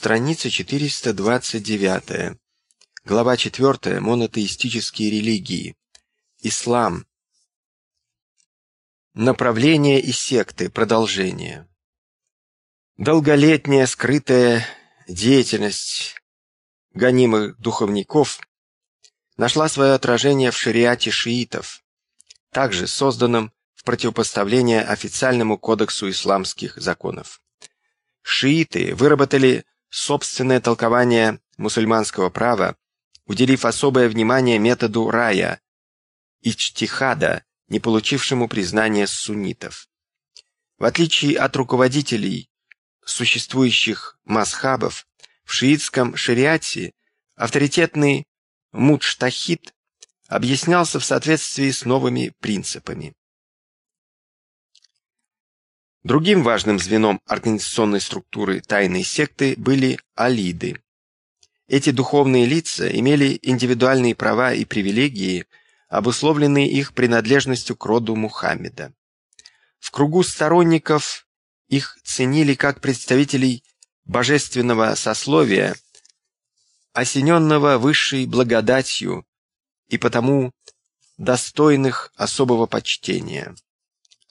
Страница 429. Глава 4. Монотеистические религии. Ислам. Направление и секты. Продолжение. Долголетняя скрытая деятельность гонимых духовников нашла свое отражение в шариате шиитов, также созданном в противопоставление официальному кодексу исламских законов. Шииты выработали собственное толкование мусульманского права, уделив особое внимание методу рая, ичтихада, не получившему признания суннитов. В отличие от руководителей существующих масхабов, в шиитском шариате авторитетный мудштахид объяснялся в соответствии с новыми принципами. Другим важным звеном организационной структуры тайной секты были алиды. Эти духовные лица имели индивидуальные права и привилегии, обусловленные их принадлежностью к роду Мухаммеда. В кругу сторонников их ценили как представителей божественного сословия, осененного высшей благодатью и потому достойных особого почтения.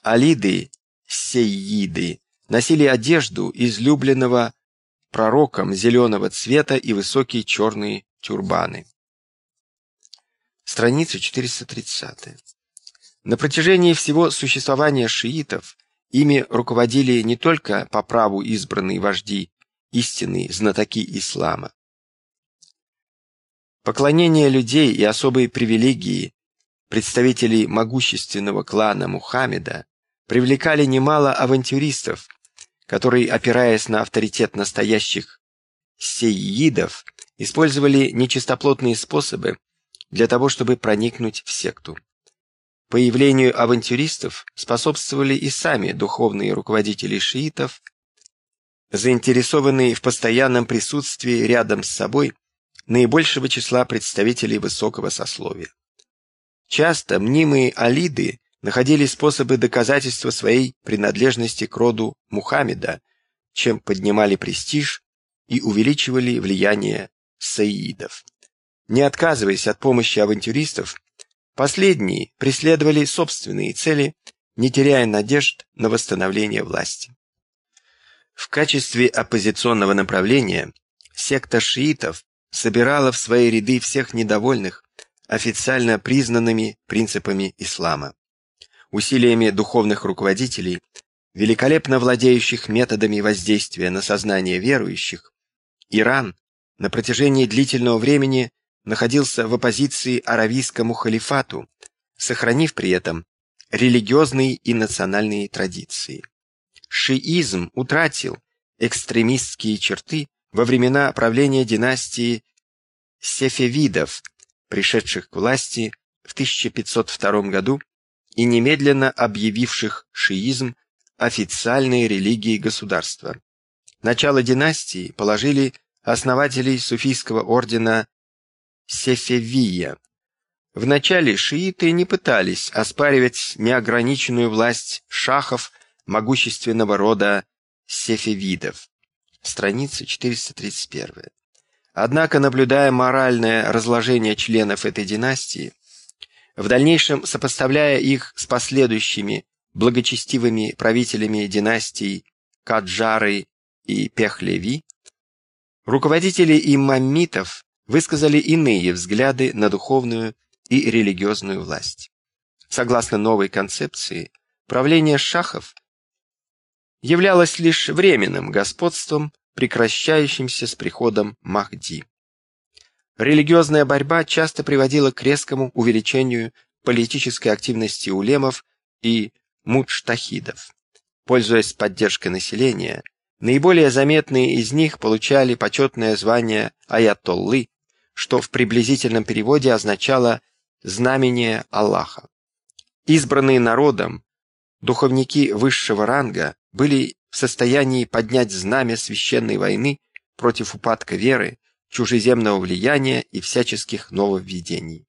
Алиды сейиды носили одежду излюбленного пророком зеленого цвета и высокие черные тюрбаны. Страница 430. На протяжении всего существования шиитов ими руководили не только по праву избранные вожди, истинные знатоки ислама. Поклонение людей и особые привилегии представителей могущественного клана Мухаммеда привлекали немало авантюристов, которые, опираясь на авторитет настоящих сеидов, использовали нечистоплотные способы для того, чтобы проникнуть в секту. Появлению авантюристов способствовали и сами духовные руководители шиитов, заинтересованные в постоянном присутствии рядом с собой наибольшего числа представителей высокого сословия. Часто мнимые алиды находили способы доказательства своей принадлежности к роду Мухаммеда, чем поднимали престиж и увеличивали влияние саидов. Не отказываясь от помощи авантюристов, последние преследовали собственные цели, не теряя надежд на восстановление власти. В качестве оппозиционного направления секта шиитов собирала в свои ряды всех недовольных официально признанными принципами ислама усилиями духовных руководителей, великолепно владеющих методами воздействия на сознание верующих, Иран на протяжении длительного времени находился в оппозиции аравийскому халифату, сохранив при этом религиозные и национальные традиции. Шиизм утратил экстремистские черты во времена правления династии сефевидов, пришедших к власти в 1502 году и немедленно объявивших шиизм официальной религией государства. Начало династии положили основатели суфийского ордена Сефевия. Вначале шииты не пытались оспаривать неограниченную власть шахов могущественного рода сефевидов. Страница 431. Однако, наблюдая моральное разложение членов этой династии, в дальнейшем сопоставляя их с последующими благочестивыми правителями династий Каджары и Пехлеви, руководители имамитов высказали иные взгляды на духовную и религиозную власть. Согласно новой концепции, правление шахов являлось лишь временным господством, прекращающимся с приходом Махди. Религиозная борьба часто приводила к резкому увеличению политической активности улемов и мудштахидов. Пользуясь поддержкой населения, наиболее заметные из них получали почетное звание аятоллы, что в приблизительном переводе означало «знамение Аллаха». Избранные народом, духовники высшего ранга были в состоянии поднять знамя священной войны против упадка веры, чужеземного влияния и всяческих нововведений.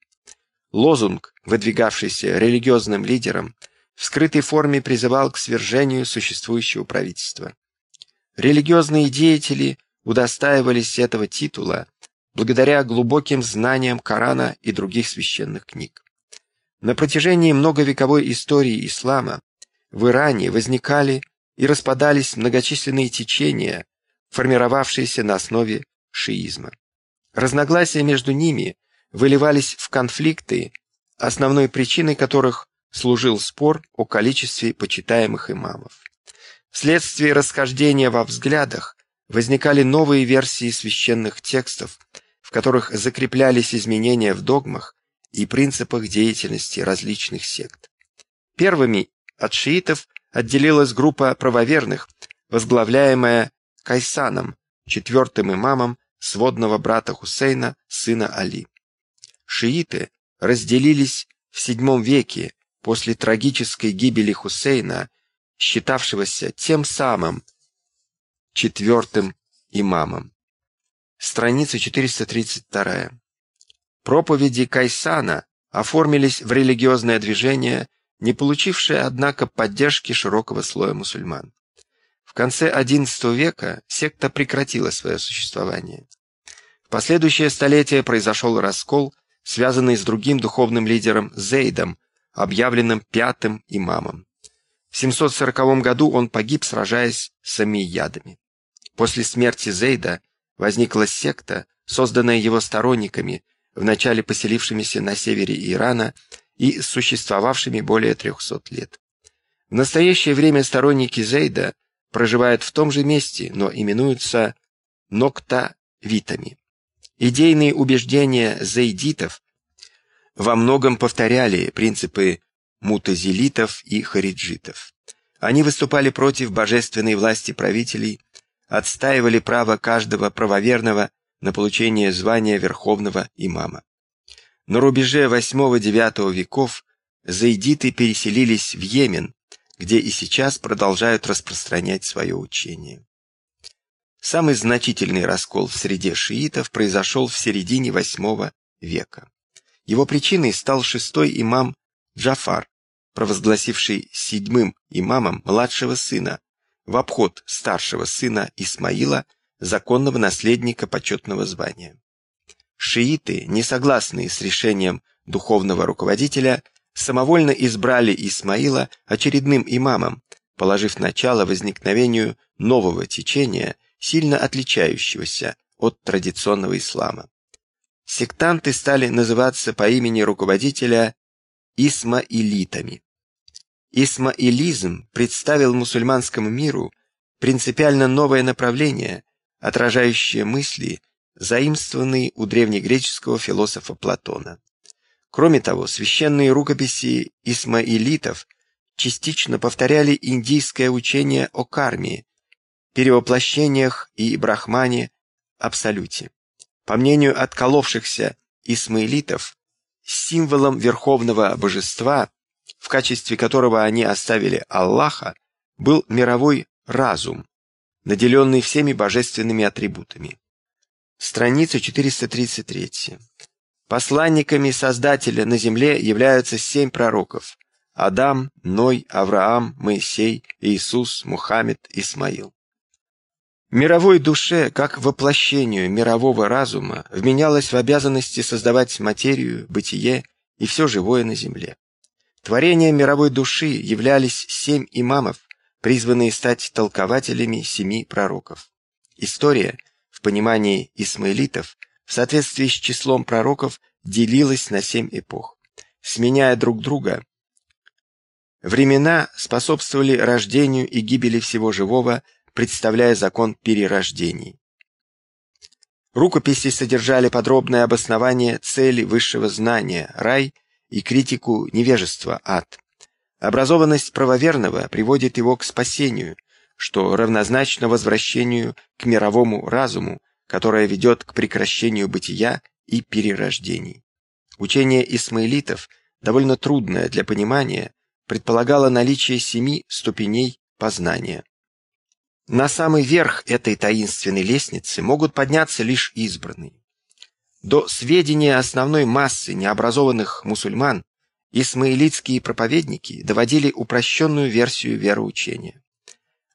Лозунг, выдвигавшийся религиозным лидером, в скрытой форме призывал к свержению существующего правительства. Религиозные деятели удостаивались этого титула благодаря глубоким знаниям Корана и других священных книг. На протяжении многовековой истории ислама в Иране возникали и распадались многочисленные течения, формировавшиеся на основе шиизма. Разногласия между ними выливались в конфликты, основной причиной которых служил спор о количестве почитаемых имамов. Вследствие расхождения во взглядах возникали новые версии священных текстов, в которых закреплялись изменения в догмах и принципах деятельности различных сект. Первыми от шиитов отделилась группа правоверных, возглавляемая Кайсаном, четвертым имамом сводного брата Хусейна, сына Али. Шииты разделились в VII веке после трагической гибели Хусейна, считавшегося тем самым четвертым имамом. Страница 432. Проповеди Кайсана оформились в религиозное движение, не получившее, однако, поддержки широкого слоя мусульман. В конце XI века секта прекратила свое существование. В последующее столетие произошел раскол, связанный с другим духовным лидером Зейдом, объявленным пятым имамом. В 740 году он погиб, сражаясь с амиядами. После смерти Зейда возникла секта, созданная его сторонниками, вначале поселившимися на севере Ирана и существовавшими более 300 лет. В настоящее время сторонники Зейда проживают в том же месте, но именуются ноктавитами. Идейные убеждения зейдитов во многом повторяли принципы мутазилитов и хариджитов. Они выступали против божественной власти правителей, отстаивали право каждого правоверного на получение звания верховного имама. На рубеже VIII-IX веков заидиты переселились в Йемен, где и сейчас продолжают распространять свое учение. Самый значительный раскол в среде шиитов произошел в середине VIII века. Его причиной стал шестой имам Джафар, провозгласивший седьмым имамом младшего сына в обход старшего сына Исмаила – законного наследника почетного звания. Шииты, не согласные с решением духовного руководителя, самовольно избрали Исмаила очередным имамом, положив начало возникновению нового течения, сильно отличающегося от традиционного ислама. Сектанты стали называться по имени руководителя исмаилитами. Исмаилизм представил мусульманскому миру принципиально новое направление, отражающее мысли, заимствованные у древнегреческого философа Платона. Кроме того, священные рукописи исмаилитов частично повторяли индийское учение о карме, перевоплощениях и брахмане, абсолюте. По мнению отколовшихся исмаилитов, символом верховного божества, в качестве которого они оставили Аллаха, был мировой разум, наделенный всеми божественными атрибутами. Страница 433. Посланниками Создателя на земле являются семь пророков – Адам, Ной, Авраам, Моисей, Иисус, Мухаммед, Исмаил. Мировой душе, как воплощению мирового разума, вменялось в обязанности создавать материю, бытие и все живое на земле. Творением мировой души являлись семь имамов, призванные стать толкователями семи пророков. История, в понимании исмаилитов, в соответствии с числом пророков, делилась на семь эпох. Сменяя друг друга, времена способствовали рождению и гибели всего живого, представляя закон перерождений. Рукописи содержали подробное обоснование цели высшего знания, рай, и критику невежества, ад. Образованность правоверного приводит его к спасению, что равнозначно возвращению к мировому разуму, которое ведет к прекращению бытия и перерождений. Учение исмаилитов, довольно трудное для понимания, предполагало наличие семи ступеней познания. На самый верх этой таинственной лестницы могут подняться лишь избранные. До сведения основной массы необразованных мусульман Исмаилитские проповедники доводили упрощенную версию вероучения.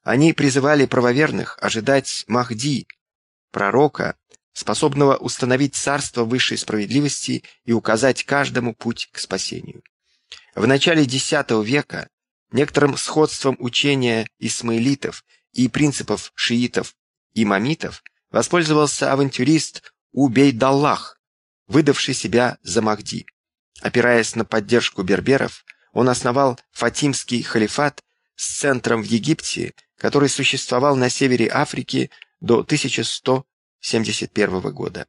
Они призывали правоверных ожидать Махди, пророка, способного установить царство высшей справедливости и указать каждому путь к спасению. В начале X века некоторым сходством учения исмаилитов и принципов шиитов и мамитов воспользовался авантюрист Убейдаллах, выдавший себя за Махди. Опираясь на поддержку берберов, он основал Фатимский халифат с центром в Египте, который существовал на севере Африки до 1171 года.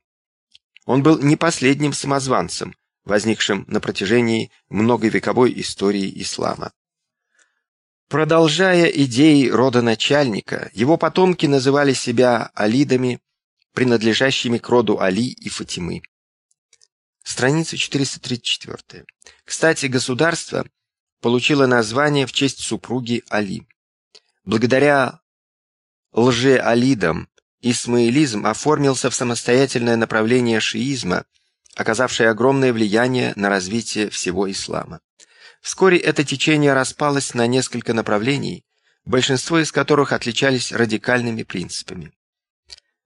Он был не последним самозванцем, возникшим на протяжении многовековой истории ислама. Продолжая идеи родоначальника, его потомки называли себя алидами, принадлежащими к роду Али и Фатимы. Страница 434. Кстати, государство получило название в честь супруги Али. Благодаря лже-алидам исмаилизм оформился в самостоятельное направление шиизма, оказавшее огромное влияние на развитие всего ислама. Вскоре это течение распалось на несколько направлений, большинство из которых отличались радикальными принципами.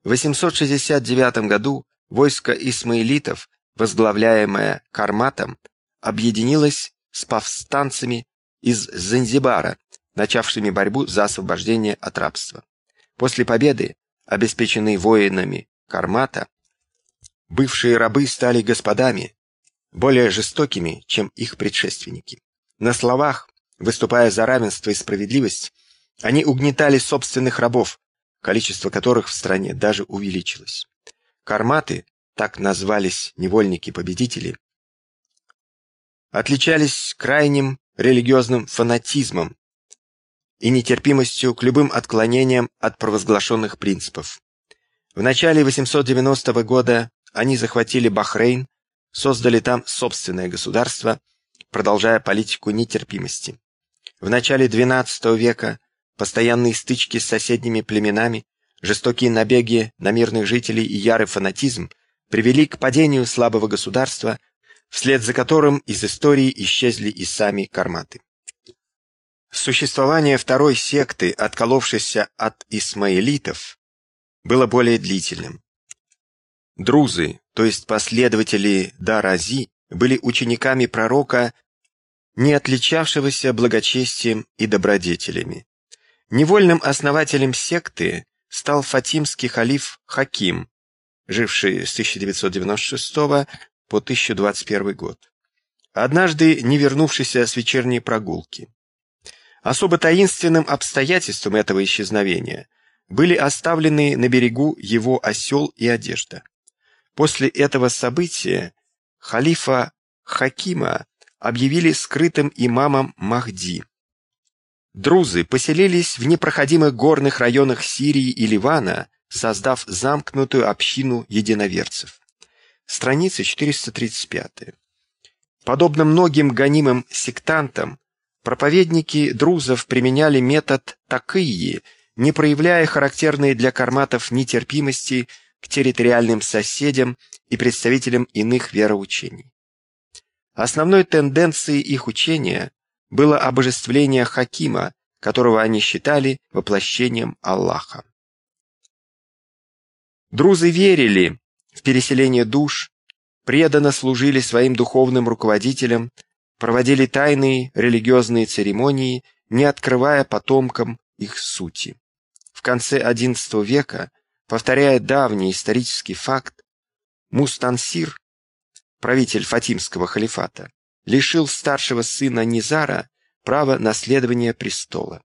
В 869 году войско исмаилитов, возглавляемое Карматом, объединилось с повстанцами из Занзибара, начавшими борьбу за освобождение от рабства. После победы, обеспеченные воинами Кармата, бывшие рабы стали господами, более жестокими, чем их предшественники. На словах, выступая за равенство и справедливость, они угнетали собственных рабов, количество которых в стране даже увеличилось. Карматы, так назвались невольники-победители, отличались крайним религиозным фанатизмом и нетерпимостью к любым отклонениям от провозглашенных принципов. В начале 890 года они захватили Бахрейн, создали там собственное государство, продолжая политику нетерпимости. В начале XII века постоянные стычки с соседними племенами, жестокие набеги на мирных жителей и ярый фанатизм привели к падению слабого государства, вслед за которым из истории исчезли и сами карматы. Существование второй секты, отколовшейся от исмаилитов, было более длительным. Друзы, то есть последователи Дарази, были учениками пророка, не отличавшегося благочестием и добродетелями. Невольным основателем секты стал фатимский халиф Хаким, живший с 1996 по 1021 год. Однажды не вернувшийся с вечерней прогулки. Особо таинственным обстоятельством этого исчезновения были оставлены на берегу его осел и одежда. После этого события халифа Хакима объявили скрытым имамом Махди. Друзы поселились в непроходимых горных районах Сирии и Ливана, создав замкнутую общину единоверцев. Страница 435. Подобно многим гонимым сектантам, проповедники друзов применяли метод такии, не проявляя характерной для карматов нетерпимости к территориальным соседям и представителям иных вероучений. Основной тенденцией их учения было обожествление Хакима, которого они считали воплощением Аллаха. Друзы верили в переселение душ, преданно служили своим духовным руководителям, проводили тайные религиозные церемонии, не открывая потомкам их сути. В конце XI века, повторяя давний исторический факт, Мустансир, правитель Фатимского халифата, лишил старшего сына Низара права наследования престола.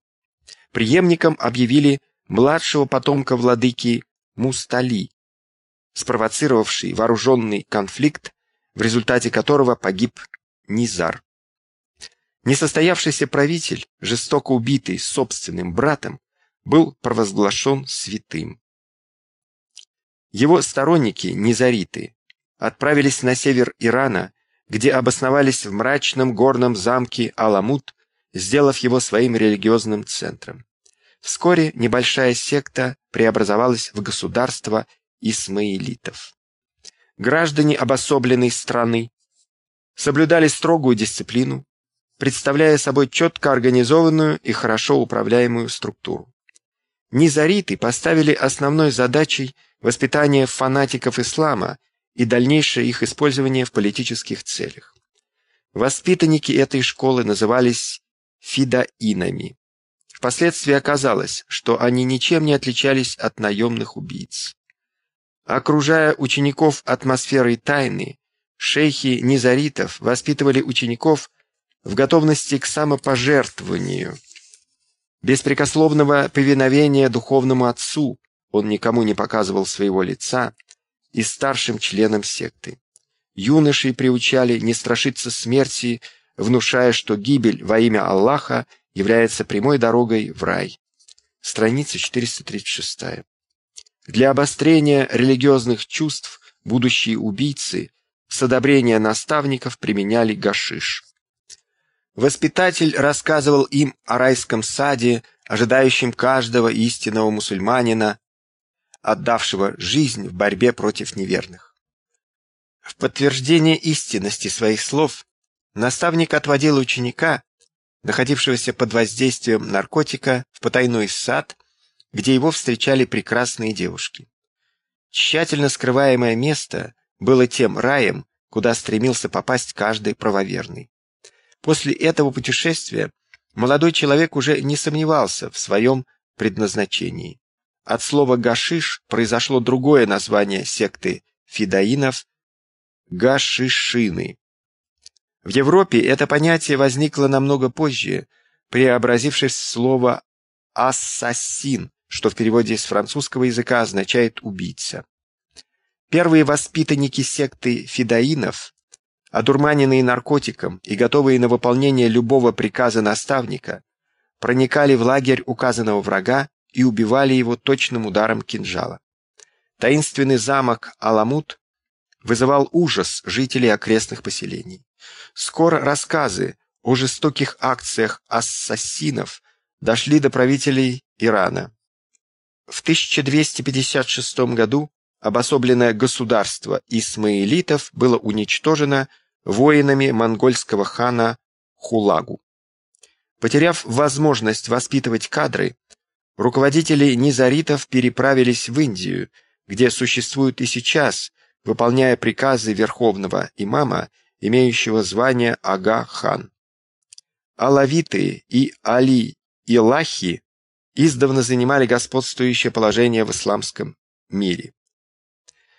Приемником объявили младшего потомка владыки Мустали, спровоцировавший вооруженный конфликт, в результате которого погиб Низар. Несостоявшийся правитель, жестоко убитый собственным братом, был провозглашен святым. Его сторонники, низариты, отправились на север Ирана, где обосновались в мрачном горном замке Аламут, сделав его своим религиозным центром. Вскоре небольшая секта преобразовалась в государство исмаилитов. Граждане обособленной страны соблюдали строгую дисциплину, представляя собой четко организованную и хорошо управляемую структуру. Низариты поставили основной задачей воспитание фанатиков ислама и дальнейшее их использование в политических целях. Воспитанники этой школы назывались фидаинами. Впоследствии оказалось, что они ничем не отличались от наемных убийц. Окружая учеников атмосферой тайны, шейхи низаритов воспитывали учеников в готовности к самопожертвованию, беспрекословного повиновения духовному отцу, он никому не показывал своего лица, и старшим членам секты. Юношей приучали не страшиться смерти, внушая, что гибель во имя Аллаха является прямой дорогой в рай. Страница 436. Для обострения религиозных чувств будущие убийцы с одобрения наставников применяли гашиш. Воспитатель рассказывал им о райском саде, ожидающем каждого истинного мусульманина, отдавшего жизнь в борьбе против неверных. В подтверждение истинности своих слов наставник отводил ученика, находившегося под воздействием наркотика, в потайной сад, где его встречали прекрасные девушки. Тщательно скрываемое место было тем раем, куда стремился попасть каждый правоверный. После этого путешествия молодой человек уже не сомневался в своем предназначении. От слова «гашиш» произошло другое название секты фидаинов – гашишины. В Европе это понятие возникло намного позже, преобразившись в слово «ассасин», что в переводе с французского языка означает «убийца». Первые воспитанники секты фидаинов одурманенные наркотиком и готовые на выполнение любого приказа наставника, проникали в лагерь указанного врага и убивали его точным ударом кинжала. Таинственный замок Аламут вызывал ужас жителей окрестных поселений. Скоро рассказы о жестоких акциях ассасинов дошли до правителей Ирана. В 1256 году обособленное государство исмаилитов было уничтожено воинами монгольского хана Хулагу. Потеряв возможность воспитывать кадры, руководители низаритов переправились в Индию, где существуют и сейчас, выполняя приказы верховного имама, имеющего звание Ага-хан. Алавиты и Али и Лахи издавна занимали господствующее положение в исламском мире.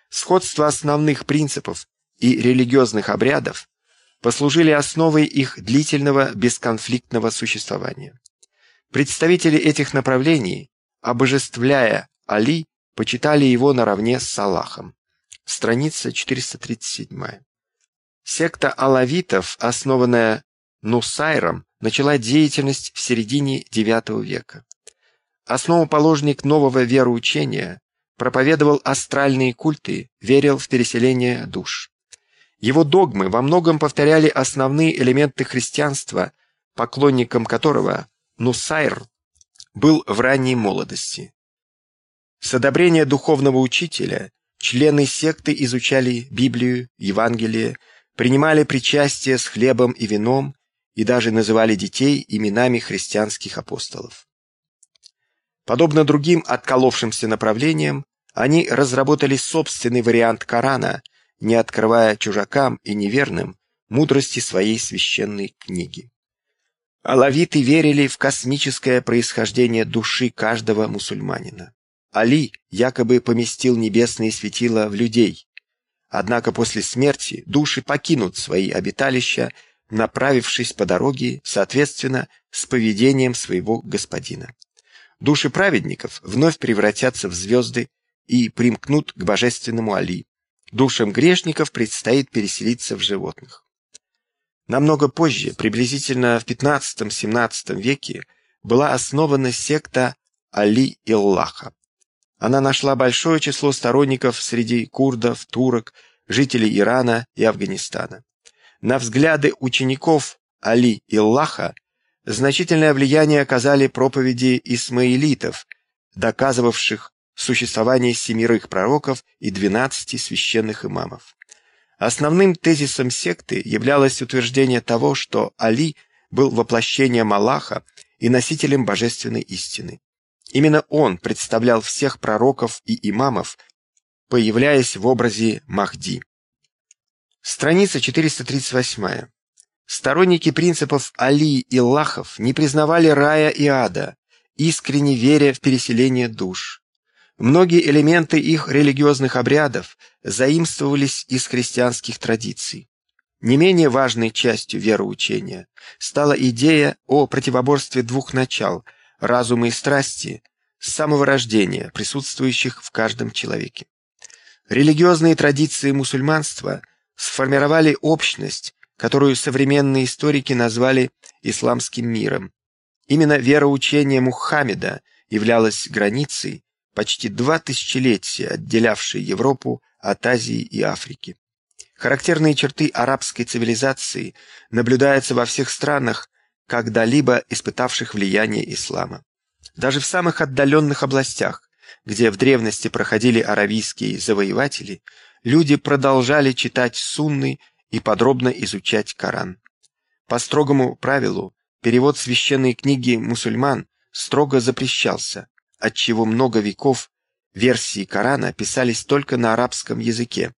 Сходство основных принципов и религиозных обрядов послужили основой их длительного бесконфликтного существования. Представители этих направлений, обожествляя Али, почитали его наравне с Аллахом. Страница 437. Секта алавитов, основанная Нусайром, начала деятельность в середине IX века. Основоположник нового вероучения проповедовал астральные культы, верил в переселение душ. Его догмы во многом повторяли основные элементы христианства, поклонником которого Нусайр был в ранней молодости. С одобрения духовного учителя члены секты изучали Библию, Евангелие, принимали причастие с хлебом и вином и даже называли детей именами христианских апостолов. Подобно другим отколовшимся направлениям, они разработали собственный вариант Корана – не открывая чужакам и неверным мудрости своей священной книги. Алавиты верили в космическое происхождение души каждого мусульманина. Али якобы поместил небесные светила в людей. Однако после смерти души покинут свои обиталища, направившись по дороге, соответственно, с поведением своего господина. Души праведников вновь превратятся в звезды и примкнут к божественному Али. Душам грешников предстоит переселиться в животных. Намного позже, приблизительно в XV-XVII веке, была основана секта Али Иллаха. Она нашла большое число сторонников среди курдов, турок, жителей Ирана и Афганистана. На взгляды учеников Али Иллаха значительное влияние оказали проповеди исмаилитов, доказывавших существование семерых пророков и двенадцати священных имамов. Основным тезисом секты являлось утверждение того, что Али был воплощением Аллаха и носителем божественной истины. Именно он представлял всех пророков и имамов появляясь в образе Махди. Страница 438. Сторонники принципов Али и Лахов не признавали рая и ада, искренне веря в переселение душ. Многие элементы их религиозных обрядов заимствовались из христианских традиций. Не менее важной частью вероучения стала идея о противоборстве двух начал – разума и страсти – с самого рождения, присутствующих в каждом человеке. Религиозные традиции мусульманства сформировали общность, которую современные историки назвали исламским миром. Именно вероучение Мухаммеда являлось границей, почти два тысячелетия отделявшей Европу от Азии и Африки. Характерные черты арабской цивилизации наблюдаются во всех странах, когда-либо испытавших влияние ислама. Даже в самых отдаленных областях, где в древности проходили аравийские завоеватели, люди продолжали читать сунны и подробно изучать Коран. По строгому правилу, перевод священной книги мусульман строго запрещался, отчего много веков версии Корана писались только на арабском языке.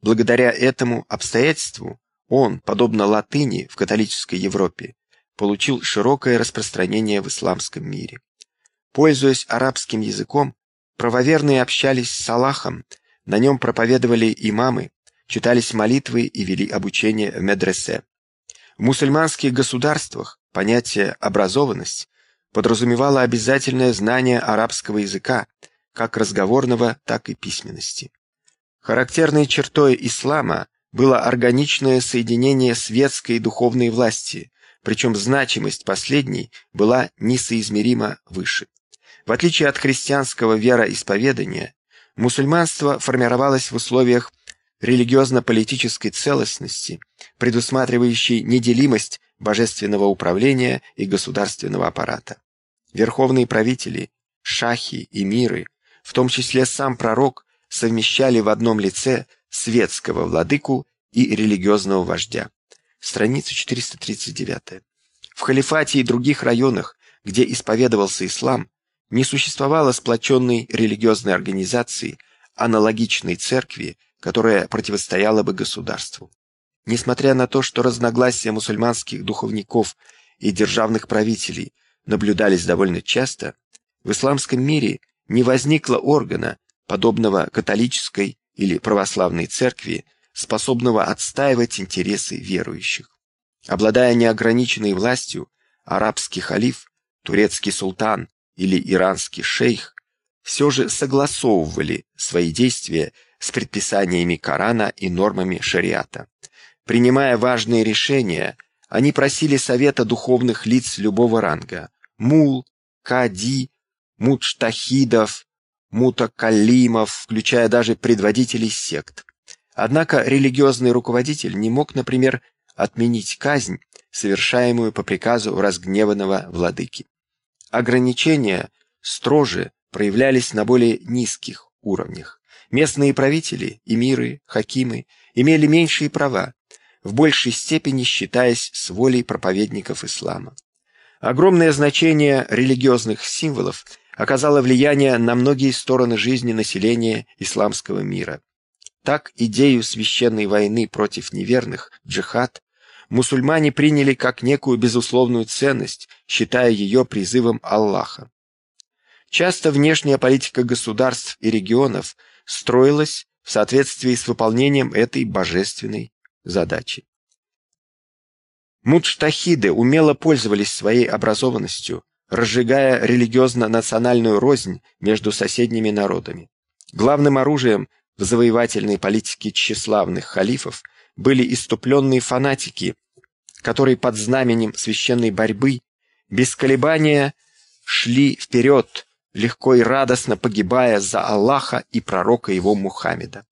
Благодаря этому обстоятельству он, подобно латыни в католической Европе, получил широкое распространение в исламском мире. Пользуясь арабским языком, правоверные общались с Аллахом, на нем проповедовали имамы, читались молитвы и вели обучение в медресе. В мусульманских государствах понятие «образованность» подразумевало обязательное знание арабского языка, как разговорного, так и письменности. Характерной чертой ислама было органичное соединение светской и духовной власти, причем значимость последней была несоизмеримо выше. В отличие от христианского вероисповедания, мусульманство формировалось в условиях религиозно-политической целостности, предусматривающей неделимость божественного управления и государственного аппарата. Верховные правители, шахи и миры, в том числе сам пророк, совмещали в одном лице светского владыку и религиозного вождя. Страница 439. В халифате и других районах, где исповедовался ислам, не существовало сплоченной религиозной организации, аналогичной церкви, которая противостояла бы государству. Несмотря на то, что разногласия мусульманских духовников и державных правителей наблюдались довольно часто, в исламском мире не возникло органа, подобного католической или православной церкви, способного отстаивать интересы верующих. Обладая неограниченной властью, арабский халиф, турецкий султан или иранский шейх все же согласовывали свои действия с предписаниями Корана и нормами шариата. Принимая важные решения, они просили совета духовных лиц любого ранга – мул, кади, мудштахидов, мутакалимов, включая даже предводителей сект. Однако религиозный руководитель не мог, например, отменить казнь, совершаемую по приказу разгневанного владыки. Ограничения строже проявлялись на более низких уровнях. Местные правители, эмиры, хакимы имели меньшие права, в большей степени считаясь с волей проповедников ислама. Огромное значение религиозных символов – оказала влияние на многие стороны жизни населения исламского мира. Так идею священной войны против неверных, джихад, мусульмане приняли как некую безусловную ценность, считая ее призывом Аллаха. Часто внешняя политика государств и регионов строилась в соответствии с выполнением этой божественной задачи. Мудштахиды умело пользовались своей образованностью, разжигая религиозно-национальную рознь между соседними народами. Главным оружием в завоевательной политике тщеславных халифов были иступленные фанатики, которые под знаменем священной борьбы без колебания шли вперед, легко и радостно погибая за Аллаха и пророка его Мухаммеда.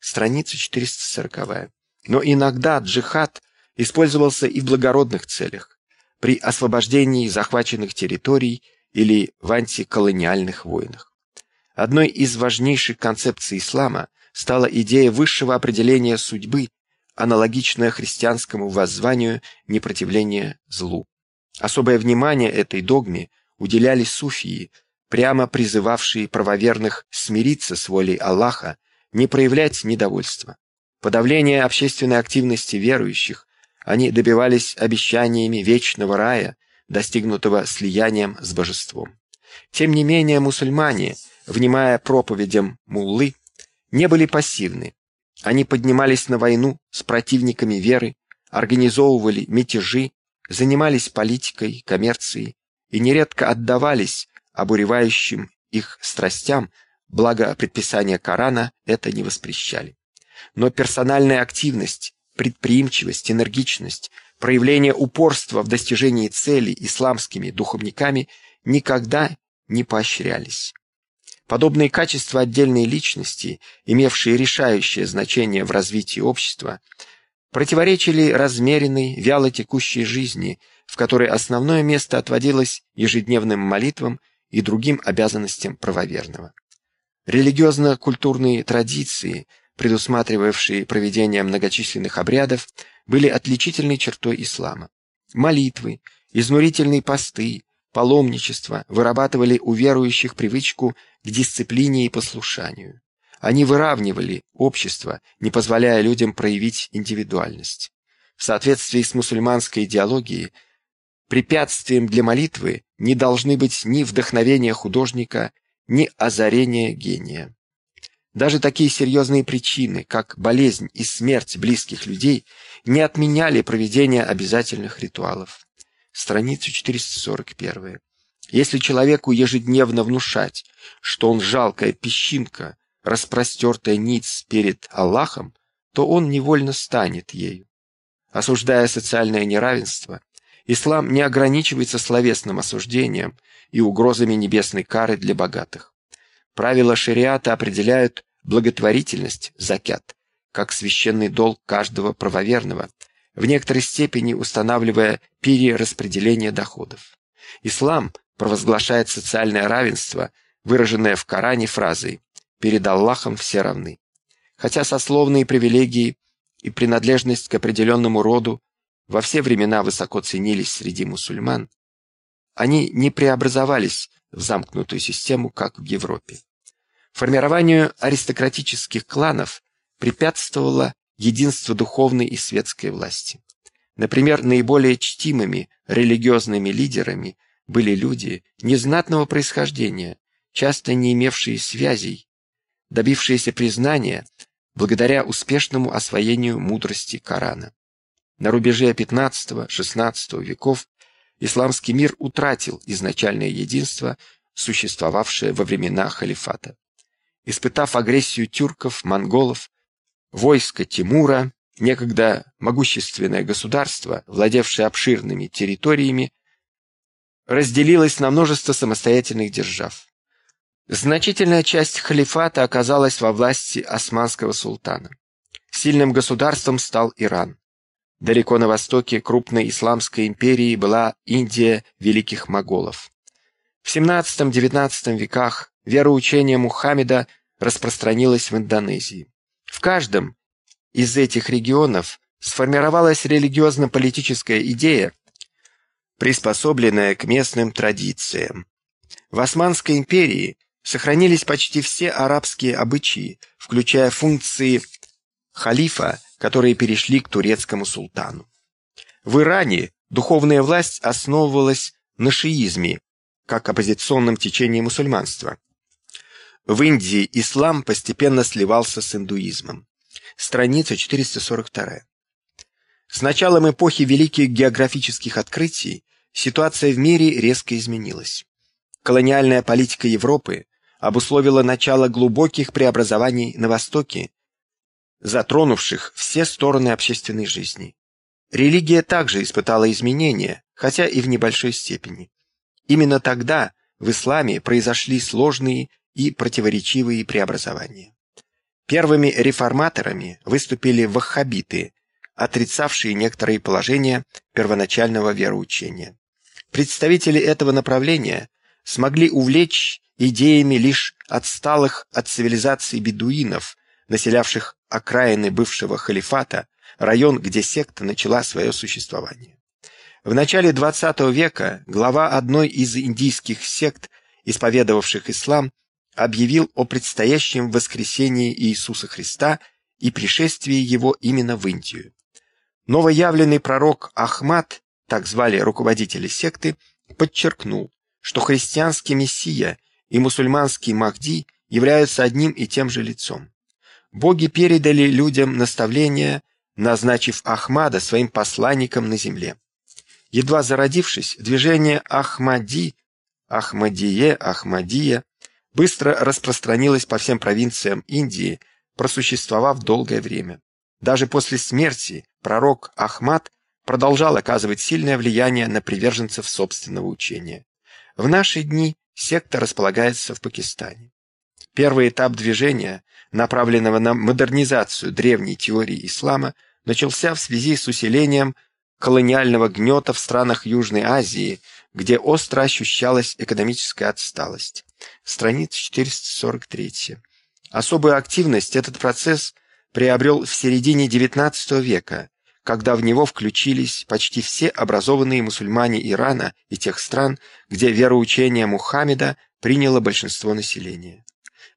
Страница 440. Но иногда джихад использовался и в благородных целях при освобождении захваченных территорий или в антиколониальных войнах. Одной из важнейших концепций ислама стала идея высшего определения судьбы, аналогичная христианскому воззванию непротивления злу. Особое внимание этой догме уделяли суфии, прямо призывавшие правоверных смириться с волей Аллаха, не проявлять недовольства. Подавление общественной активности верующих они добивались обещаниями вечного рая, достигнутого слиянием с божеством. Тем не менее, мусульмане, внимая проповедям муллы, не были пассивны. Они поднимались на войну с противниками веры, организовывали мятежи, занимались политикой, коммерцией и нередко отдавались обуревающим их страстям, благо предписания Корана это не воспрещали. Но персональная активность, предприимчивость, энергичность, проявление упорства в достижении цели исламскими духовниками никогда не поощрялись. Подобные качества отдельной личности, имевшие решающее значение в развитии общества, противоречили размеренной, вяло текущей жизни, в которой основное место отводилось ежедневным молитвам и другим обязанностям правоверного. Религиозно-культурные традиции, предусматривавшие проведение многочисленных обрядов, были отличительной чертой ислама. Молитвы, изнурительные посты, паломничество вырабатывали у верующих привычку к дисциплине и послушанию. Они выравнивали общество, не позволяя людям проявить индивидуальность. В соответствии с мусульманской идеологией, препятствием для молитвы не должны быть ни вдохновение художника, ни озарение гения. Даже такие серьезные причины, как болезнь и смерть близких людей, не отменяли проведение обязательных ритуалов. Страница 441. Если человеку ежедневно внушать, что он жалкая песчинка, распростертая ниц перед Аллахом, то он невольно станет ею. Осуждая социальное неравенство, ислам не ограничивается словесным осуждением и угрозами небесной кары для богатых. Правила шариата определяют благотворительность, закят, как священный долг каждого правоверного, в некоторой степени устанавливая перераспределение доходов. Ислам провозглашает социальное равенство, выраженное в Коране фразой перед Аллахом все равны. Хотя сословные привилегии и принадлежность к определенному роду во все времена высоко ценились среди мусульман, они не преобразовались в замкнутую систему, как в Европе. Формированию аристократических кланов препятствовало единство духовной и светской власти. Например, наиболее чтимыми религиозными лидерами были люди незнатного происхождения, часто не имевшие связей добившиеся признания благодаря успешному освоению мудрости Корана. На рубеже XV-XVI веков исламский мир утратил изначальное единство, существовавшее во времена халифата. Испытав агрессию тюрков, монголов, войска Тимура, некогда могущественное государство, владевшее обширными территориями, разделилось на множество самостоятельных держав. Значительная часть халифата оказалась во власти османского султана. Сильным государством стал Иран. Далеко на востоке крупной исламской империей была Индия великих моголов. В XVII-XIX веках вероучение Мухаммеда распространилось в Индонезии. В каждом из этих регионов сформировалась религиозно-политическая идея, приспособленная к местным традициям. В Османской империи сохранились почти все арабские обычаи, включая функции халифа, которые перешли к турецкому султану. В Иране духовная власть основывалась на шиизме, как оппозиционном течении мусульманства. В Индии ислам постепенно сливался с индуизмом. Страница 442. С началом эпохи великих географических открытий ситуация в мире резко изменилась. Колониальная политика Европы обусловило начало глубоких преобразований на Востоке, затронувших все стороны общественной жизни. Религия также испытала изменения, хотя и в небольшой степени. Именно тогда в исламе произошли сложные и противоречивые преобразования. Первыми реформаторами выступили ваххабиты, отрицавшие некоторые положения первоначального вероучения. Представители этого направления смогли увлечь идеями лишь отсталых от цивилизации бедуинов, населявших окраины бывшего халифата, район, где секта начала свое существование. В начале XX века глава одной из индийских сект исповедовавших ислам, объявил о предстоящем воскресении Иисуса Христа и пришествии его именно в Индию. Новоявленный пророк Ахмад, так звали руководители секты, подчеркнул, что христианский мессия и мусульманский Махди являются одним и тем же лицом. Боги передали людям наставления, назначив Ахмада своим посланником на земле. Едва зародившись, движение Ахмади, Ахмадие, Ахмадия быстро распространилось по всем провинциям Индии, просуществовав долгое время. Даже после смерти пророк Ахмад продолжал оказывать сильное влияние на приверженцев собственного учения. В наши дни секта располагается в Пакистане. Первый этап движения, направленного на модернизацию древней теории ислама, начался в связи с усилением колониального гнета в странах Южной Азии, где остро ощущалась экономическая отсталость. Страница 443. Особую активность этот процесс приобрел в середине XIX века, когда в него включились почти все образованные мусульмане Ирана и тех стран, где вероучение Мухаммеда приняло большинство населения.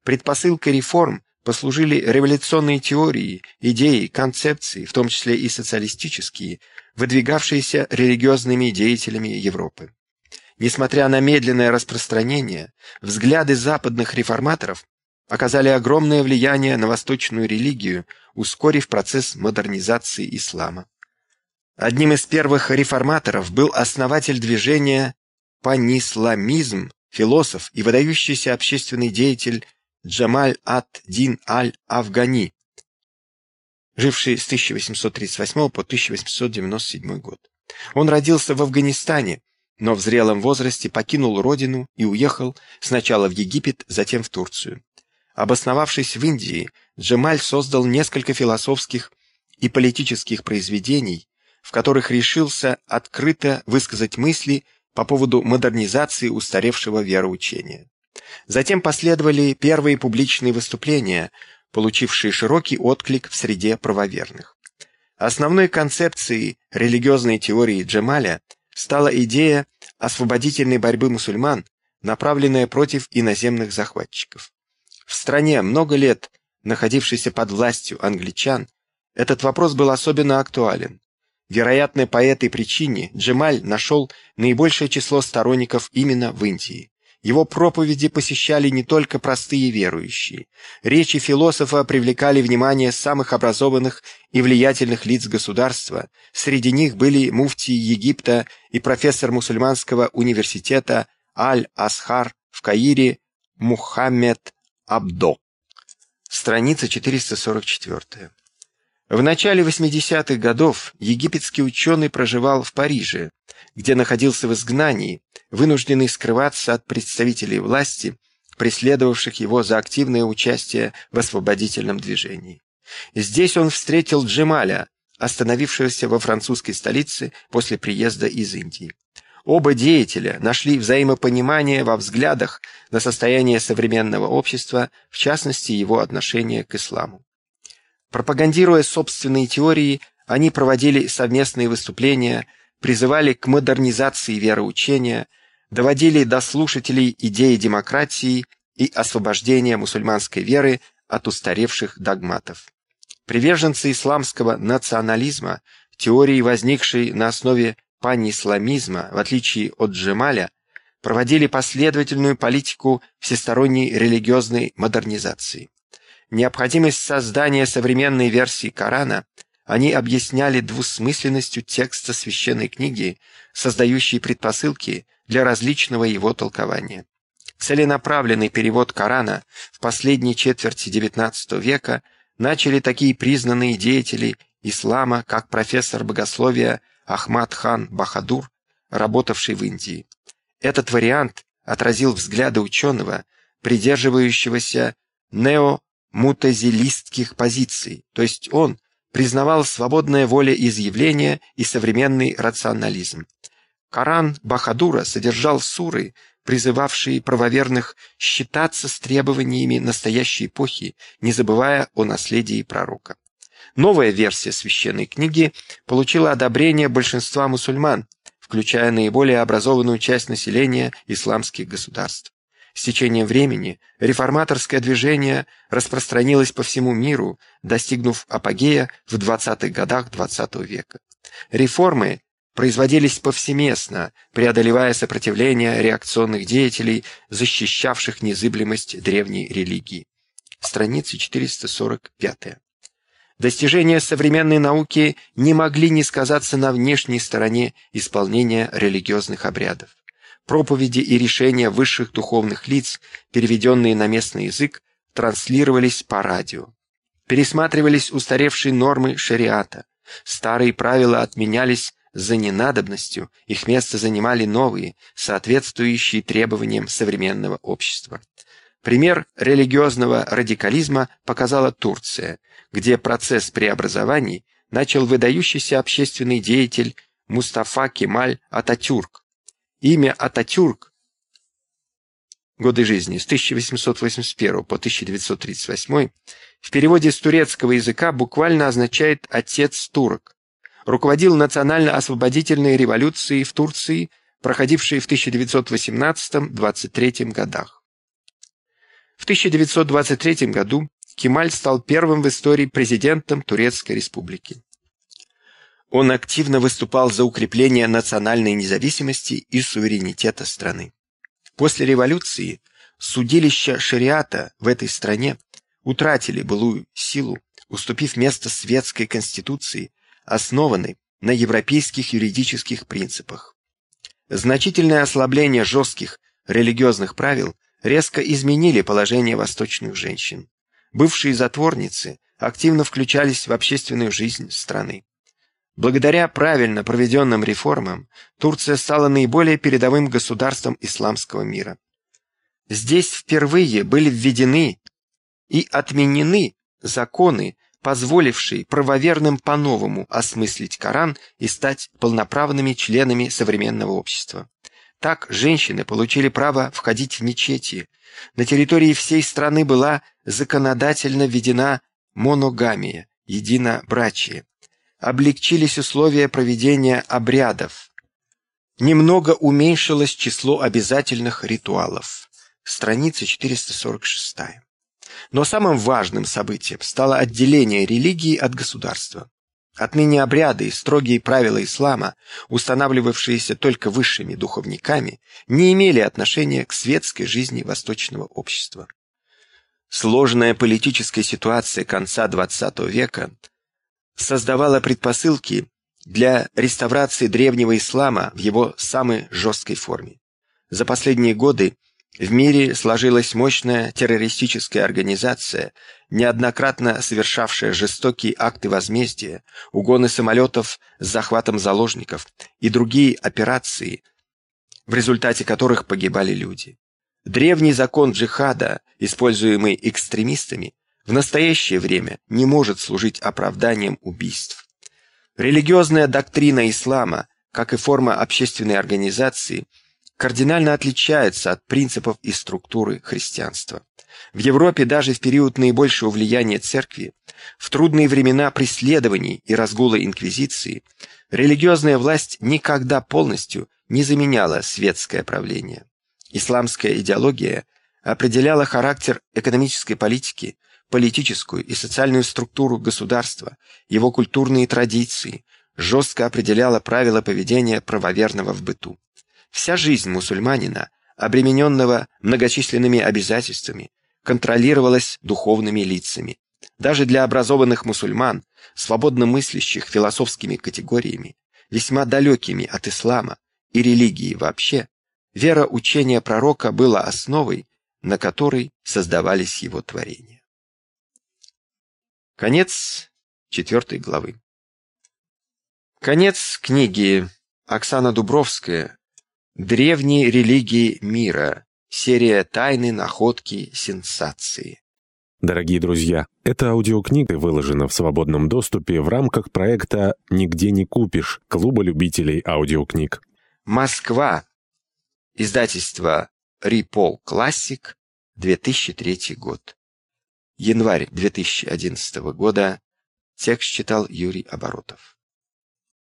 Предпосылкой реформ послужили революционные теории, идеи, концепции, в том числе и социалистические, выдвигавшиеся религиозными деятелями Европы. Несмотря на медленное распространение, взгляды западных реформаторов оказали огромное влияние на восточную религию, ускорив процесс модернизации ислама. Одним из первых реформаторов был основатель движения панисламизм, философ и выдающийся общественный деятель Джамаль ад-Дин аль-Афгани, живший с 1838 по 1897 год. Он родился в Афганистане, но в зрелом возрасте покинул родину и уехал сначала в Египет, затем в Турцию. Обосновавшись в Индии, Джемаль создал несколько философских и политических произведений, в которых решился открыто высказать мысли по поводу модернизации устаревшего вероучения. Затем последовали первые публичные выступления, получившие широкий отклик в среде правоверных. Основной концепцией религиозной теории Джемаля стала идея освободительной борьбы мусульман, направленная против иноземных захватчиков. В стране, много лет находившейся под властью англичан, этот вопрос был особенно актуален. Вероятно, по этой причине Джемаль нашел наибольшее число сторонников именно в Индии. Его проповеди посещали не только простые верующие. Речи философа привлекали внимание самых образованных и влиятельных лиц государства. Среди них были муфтий Египта и профессор мусульманского университета Аль-Асхар в Каире Мухаммед Абдо. Страница 444. В начале 80-х годов египетский ученый проживал в Париже, где находился в изгнании, вынужденный скрываться от представителей власти, преследовавших его за активное участие в освободительном движении. Здесь он встретил Джемаля, остановившегося во французской столице после приезда из Индии. Оба деятеля нашли взаимопонимание во взглядах на состояние современного общества, в частности его отношение к исламу. Пропагандируя собственные теории, они проводили совместные выступления, призывали к модернизации вероучения, доводили до слушателей идеи демократии и освобождения мусульманской веры от устаревших догматов. Приверженцы исламского национализма, теории, возникшей на основе панисламизма, в отличие от Джемаля, проводили последовательную политику всесторонней религиозной модернизации необходимость создания современной версии Корана они объясняли двусмысленностью текста священной книги, создающей предпосылки для различного его толкования. Целенаправленный перевод Корана в последней четверти XIX века начали такие признанные деятели ислама, как профессор богословия Ахмад хан Бахадур, работавший в Индии. Этот вариант отразил взгляды ученого, придерживающегося нео мутазилистских позиций, то есть он признавал свободное волеизъявление и современный рационализм. Коран Бахадура содержал суры, призывавшие правоверных считаться с требованиями настоящей эпохи, не забывая о наследии пророка. Новая версия священной книги получила одобрение большинства мусульман, включая наиболее образованную часть населения исламских государств. С течением времени реформаторское движение распространилось по всему миру, достигнув апогея в 20-х годах XX века. Реформы производились повсеместно, преодолевая сопротивление реакционных деятелей, защищавших незыблемость древней религии. Страница 445. Достижения современной науки не могли не сказаться на внешней стороне исполнения религиозных обрядов. Проповеди и решения высших духовных лиц, переведенные на местный язык, транслировались по радио. Пересматривались устаревшие нормы шариата. Старые правила отменялись за ненадобностью, их место занимали новые, соответствующие требованиям современного общества. Пример религиозного радикализма показала Турция, где процесс преобразований начал выдающийся общественный деятель Мустафа Кемаль Ататюрк. Имя Ататюрк годы жизни с 1881 по 1938 в переводе с турецкого языка буквально означает «отец турок». Руководил национально-освободительной революцией в Турции, проходившей в 1918-23 годах. В 1923 году Кемаль стал первым в истории президентом Турецкой республики. Он активно выступал за укрепление национальной независимости и суверенитета страны. После революции судилища шариата в этой стране утратили былую силу, уступив место светской конституции, основанной на европейских юридических принципах. Значительное ослабление жестких религиозных правил резко изменили положение восточных женщин. Бывшие затворницы активно включались в общественную жизнь страны. Благодаря правильно проведенным реформам Турция стала наиболее передовым государством исламского мира. Здесь впервые были введены и отменены законы, позволившие правоверным по-новому осмыслить Коран и стать полноправными членами современного общества. Так женщины получили право входить в мечети. На территории всей страны была законодательно введена моногамия, единобрачие. Облегчились условия проведения обрядов. Немного уменьшилось число обязательных ритуалов. Страница 446. Но самым важным событием стало отделение религии от государства. Отныне обряды и строгие правила ислама, устанавливавшиеся только высшими духовниками, не имели отношения к светской жизни восточного общества. Сложная политическая ситуация конца XX века создавала предпосылки для реставрации древнего ислама в его самой жесткой форме. За последние годы в мире сложилась мощная террористическая организация, неоднократно совершавшая жестокие акты возмездия, угоны самолетов с захватом заложников и другие операции, в результате которых погибали люди. Древний закон джихада, используемый экстремистами, в настоящее время не может служить оправданием убийств. Религиозная доктрина ислама, как и форма общественной организации – кардинально отличается от принципов и структуры христианства. В Европе даже в период наибольшего влияния церкви, в трудные времена преследований и разгула инквизиции, религиозная власть никогда полностью не заменяла светское правление. Исламская идеология определяла характер экономической политики, политическую и социальную структуру государства, его культурные традиции, жестко определяла правила поведения правоверного в быту. Вся жизнь мусульманина, обремененного многочисленными обязательствами, контролировалась духовными лицами. Даже для образованных мусульман, свободно мыслящих философскими категориями, весьма далекими от ислама и религии вообще, вера учения пророка была основой, на которой создавались его творения. Конец четвертой главы. Конец книги Оксана Дубровская Древние религии мира. Серия «Тайны, находки, сенсации». Дорогие друзья, эта аудиокнига выложена в свободном доступе в рамках проекта «Нигде не купишь» Клуба любителей аудиокниг. Москва. Издательство «Рипол Классик», 2003 год. Январь 2011 года. Текст читал Юрий Оборотов.